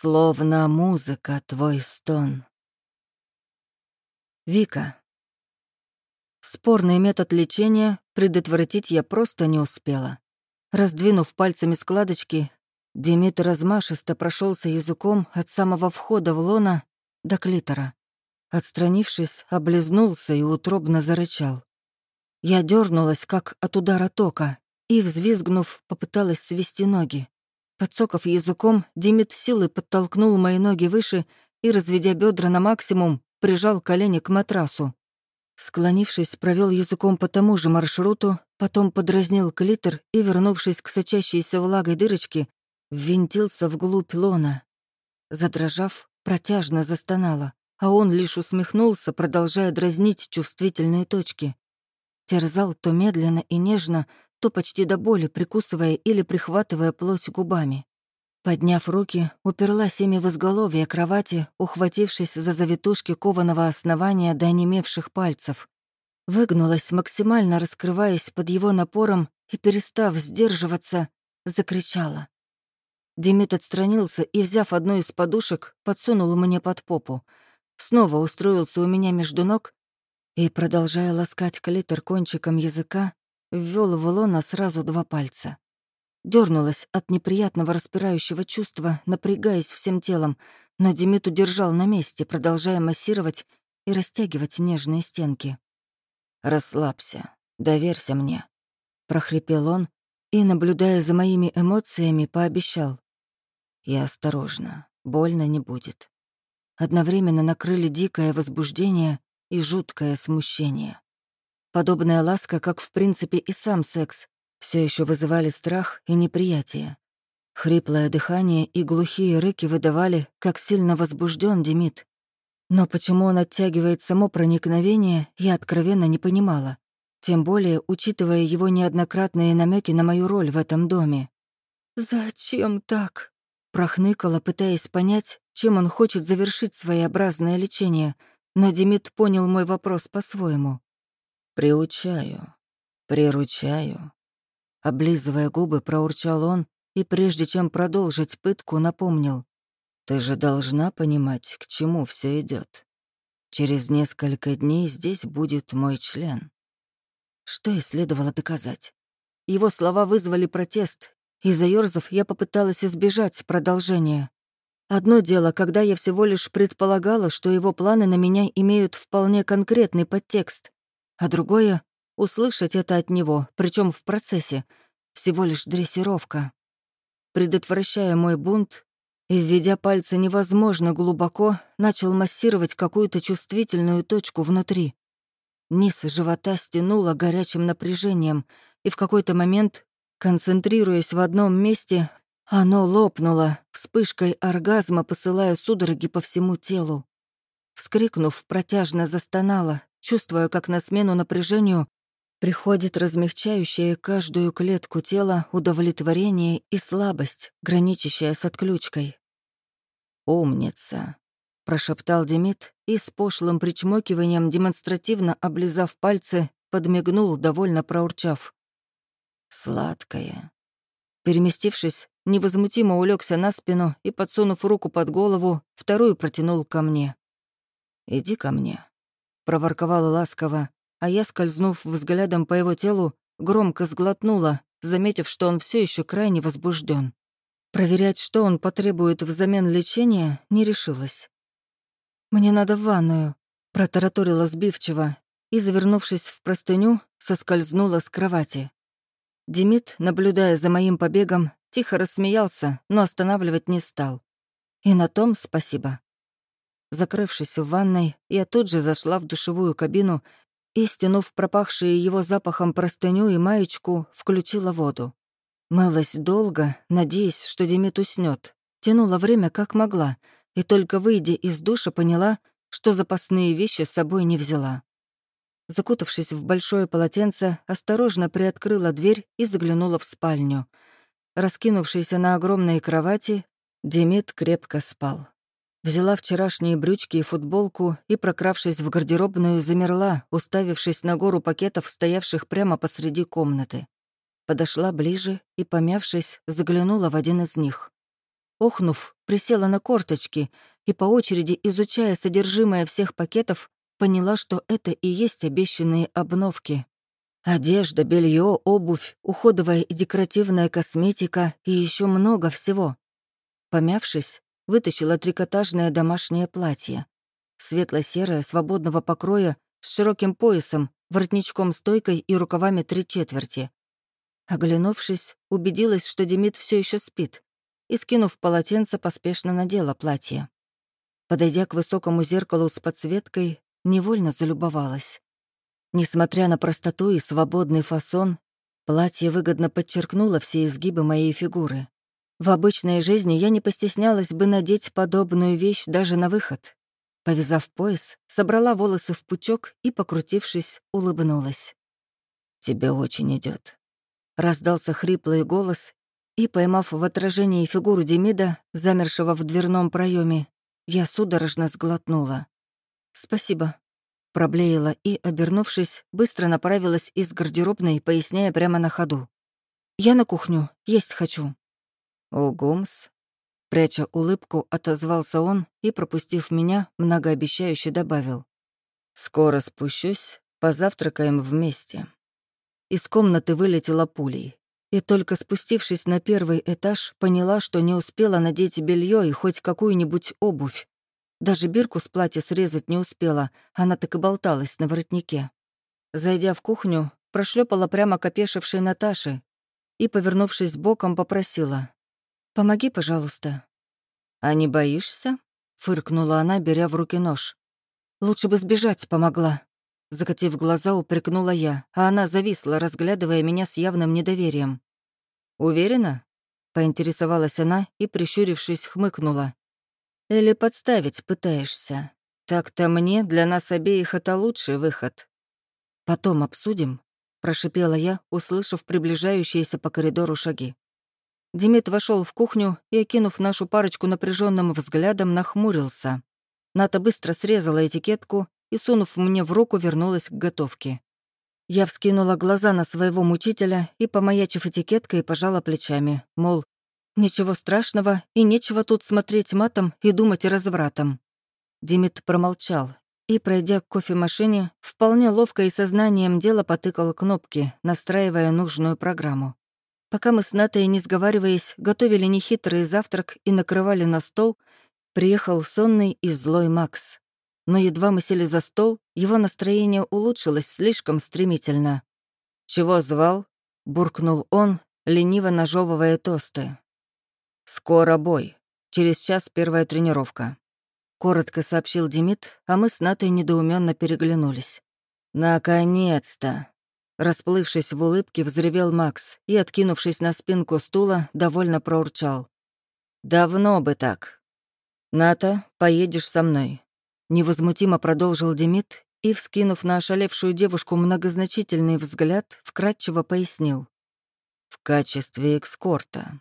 Словно музыка твой стон. Вика. Спорный метод лечения предотвратить я просто не успела. Раздвинув пальцами складочки, Демид размашисто прошелся языком от самого входа в лона до клитора. Отстранившись, облизнулся и утробно зарычал. Я дернулась, как от удара тока, и, взвизгнув, попыталась свести ноги. Подсоков языком, Димит силой подтолкнул мои ноги выше и, разведя бедра на максимум, прижал колени к матрасу. Склонившись, провел языком по тому же маршруту, потом подразнил клитор и, вернувшись к сочащейся влагой дырочке, ввинтился вглубь лона. Задрожав, протяжно застонала, а он лишь усмехнулся, продолжая дразнить чувствительные точки. Терзал то медленно и нежно, то почти до боли, прикусывая или прихватывая плоть губами. Подняв руки, уперлась ими в изголовье кровати, ухватившись за завитушки кованого основания до онемевших пальцев. Выгнулась, максимально раскрываясь под его напором и, перестав сдерживаться, закричала. Демид отстранился и, взяв одну из подушек, подсунул мне под попу. Снова устроился у меня между ног и, продолжая ласкать клитор кончиком языка, ввел в лона сразу два пальца. Дернулась от неприятного распирающего чувства, напрягаясь всем телом, но Демид удержал на месте, продолжая массировать и растягивать нежные стенки. «Расслабься, доверься мне», — прохрипел он и, наблюдая за моими эмоциями, пообещал. «Я осторожно, больно не будет». Одновременно накрыли дикое возбуждение и жуткое смущение. Подобная ласка, как в принципе и сам секс, все еще вызывали страх и неприятие. Хриплое дыхание и глухие рыки выдавали, как сильно возбужден Демид. Но почему он оттягивает само проникновение, я откровенно не понимала. Тем более, учитывая его неоднократные намеки на мою роль в этом доме. «Зачем так?» Прохныкала, пытаясь понять, чем он хочет завершить своеобразное лечение, но Демид понял мой вопрос по-своему. «Приучаю, приручаю». Облизывая губы, проурчал он и, прежде чем продолжить пытку, напомнил. «Ты же должна понимать, к чему все идет. Через несколько дней здесь будет мой член». Что и следовало доказать. Его слова вызвали протест, и, заёрзав, я попыталась избежать продолжения. Одно дело, когда я всего лишь предполагала, что его планы на меня имеют вполне конкретный подтекст а другое — услышать это от него, причем в процессе, всего лишь дрессировка. Предотвращая мой бунт и, введя пальцы невозможно глубоко, начал массировать какую-то чувствительную точку внутри. Низ живота стянуло горячим напряжением, и в какой-то момент, концентрируясь в одном месте, оно лопнуло, вспышкой оргазма посылая судороги по всему телу. Вскрикнув, протяжно застонала, чувствуя, как на смену напряжению приходит размягчающее каждую клетку тела удовлетворение и слабость, граничащая с отключкой. «Умница», — прошептал Демид и с пошлым причмокиванием, демонстративно облизав пальцы, подмигнул, довольно проурчав. «Сладкое». Переместившись, невозмутимо улегся на спину и, подсунув руку под голову, вторую протянул ко мне. «Иди ко мне» проворковала ласково, а я, скользнув взглядом по его телу, громко сглотнула, заметив, что он все еще крайне возбужден. Проверять, что он потребует взамен лечения, не решилась. «Мне надо в ванную», — протараторила сбивчиво и, завернувшись в простыню, соскользнула с кровати. Демид, наблюдая за моим побегом, тихо рассмеялся, но останавливать не стал. И на том спасибо. Закрывшись в ванной, я тут же зашла в душевую кабину и, стянув пропахшие его запахом простыню и маечку, включила воду. Мылась долго, надеясь, что Демид уснет. Тянула время как могла, и только выйдя из душа, поняла, что запасные вещи с собой не взяла. Закутавшись в большое полотенце, осторожно приоткрыла дверь и заглянула в спальню. Раскинувшийся на огромной кровати, Демид крепко спал. Взяла вчерашние брючки и футболку и, прокравшись в гардеробную, замерла, уставившись на гору пакетов, стоявших прямо посреди комнаты. Подошла ближе и, помявшись, заглянула в один из них. охнув, присела на корточки и по очереди, изучая содержимое всех пакетов, поняла, что это и есть обещанные обновки. Одежда, белье, обувь, уходовая и декоративная косметика и еще много всего. Помявшись, вытащила трикотажное домашнее платье. Светло-серое, свободного покроя, с широким поясом, воротничком-стойкой и рукавами три четверти. Оглянувшись, убедилась, что Демид все еще спит, и, скинув полотенце, поспешно надела платье. Подойдя к высокому зеркалу с подсветкой, невольно залюбовалась. Несмотря на простоту и свободный фасон, платье выгодно подчеркнуло все изгибы моей фигуры. В обычной жизни я не постеснялась бы надеть подобную вещь даже на выход. Повязав пояс, собрала волосы в пучок и, покрутившись, улыбнулась. «Тебе очень идет. Раздался хриплый голос, и, поймав в отражении фигуру Демида, замершего в дверном проеме, я судорожно сглотнула. «Спасибо», — проблеяла и, обернувшись, быстро направилась из гардеробной, поясняя прямо на ходу. «Я на кухню, есть хочу». «О, Гумс», — пряча улыбку, отозвался он и, пропустив меня, многообещающе добавил. «Скоро спущусь, позавтракаем вместе». Из комнаты вылетела пулей. И только спустившись на первый этаж, поняла, что не успела надеть белье и хоть какую-нибудь обувь. Даже бирку с платья срезать не успела, она так и болталась на воротнике. Зайдя в кухню, прошлепала прямо к опешившей Наташе и, повернувшись боком, попросила. «Помоги, пожалуйста». «А не боишься?» — фыркнула она, беря в руки нож. «Лучше бы сбежать помогла». Закатив глаза, упрекнула я, а она зависла, разглядывая меня с явным недоверием. «Уверена?» — поинтересовалась она и, прищурившись, хмыкнула. «Или подставить пытаешься? Так-то мне, для нас обеих, это лучший выход». «Потом обсудим», — прошипела я, услышав приближающиеся по коридору шаги. Демид вошел в кухню и, окинув нашу парочку напряженным взглядом, нахмурился. Ната быстро срезала этикетку и, сунув мне в руку, вернулась к готовке. Я вскинула глаза на своего мучителя и, помаячив этикеткой, пожала плечами, мол, ничего страшного и нечего тут смотреть матом и думать развратом. Димит промолчал и, пройдя к кофемашине, вполне ловко и сознанием дела потыкал кнопки, настраивая нужную программу. Пока мы с Натой, не сговариваясь, готовили нехитрый завтрак и накрывали на стол, приехал сонный и злой Макс но едва мы сели за стол, его настроение улучшилось слишком стремительно. «Чего звал?» — буркнул он, лениво нажевывая тосты. «Скоро бой. Через час первая тренировка», — коротко сообщил Демид, а мы с Натой недоуменно переглянулись. «Наконец-то!» Расплывшись в улыбке, взревел Макс и, откинувшись на спинку стула, довольно проурчал. «Давно бы так. Ната, поедешь со мной. Невозмутимо продолжил Демид и, вскинув на ошалевшую девушку многозначительный взгляд, вкратчиво пояснил. «В качестве экскорта».